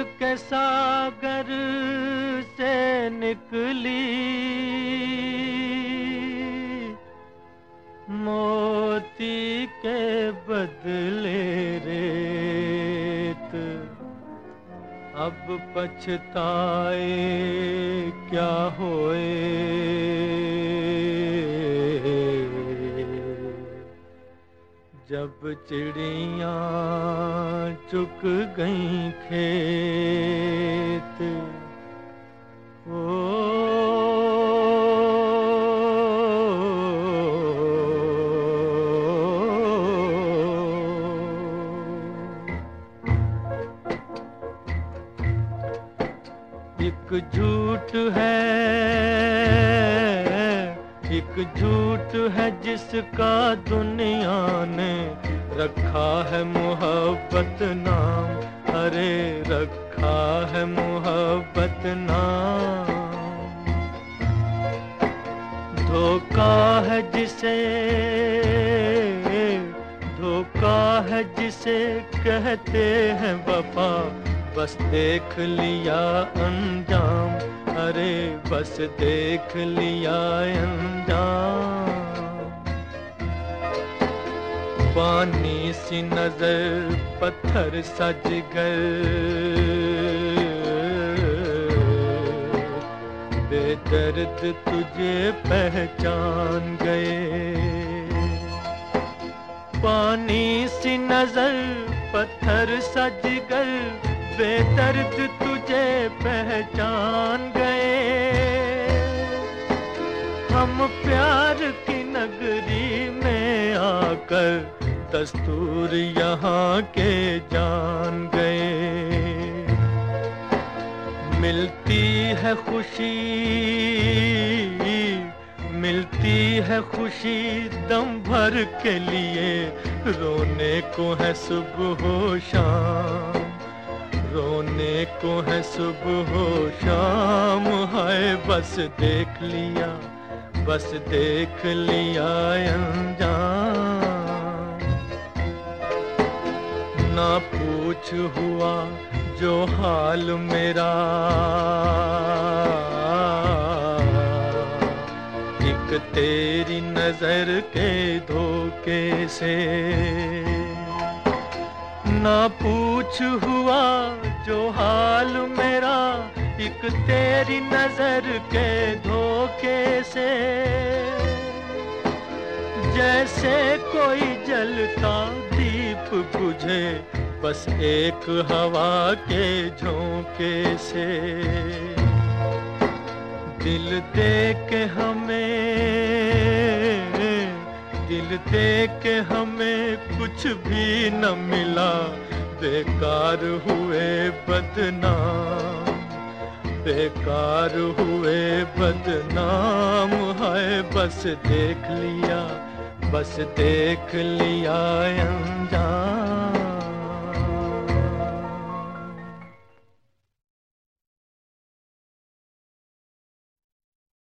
के सागर से निकली। मोती के बदले रेत। अब पछताए क्या होए? जब चिड़िया चुक गई खेत। ओ एक झूठ है। एक झूठ है जिसका दुनिया ने रखा है मोहब्बत नाम। अरे, रखा है मोहब्बत नाम। धोखा है जिसे, धोखा है जिसे कहते हैं वफा। बस देख लिया अंजाम। अरे बस देख लिया अंजाम। पानी सी नज़र, पत्थर सज गए। बेदर्द तुझे पहचान गए। पानी सी नज़र, पत्थर सज गए। बेदर्द तुझे पहचान गए। हम प्यार की नगरी में आकर दस्तूर यहाँ के जान गए। मिलती है खुशी, मिलती है खुशी दम भर के लिए, रोने को है सुबह शाम। रोने को है सुबह हो, शाम है, बस देख लिया, बस देख लिया अंजाम ना पूछ हुआ जो हाल मेरा। एक तेरी नज़र के धोखे से ना पूछ हुआ जो हाल मेरा, एक तेरी नज़र के धोखे से। जैसे कोई जलता दीप बुझे, बस एक हवा के झोंके से। दिल दे के हमें दिल दे के हमें कुछ भी न मिला, बेकार हुए बदनाम, बेकार हुए बदनाम है, बस देख लिया, बस देख लिया, अंजाम।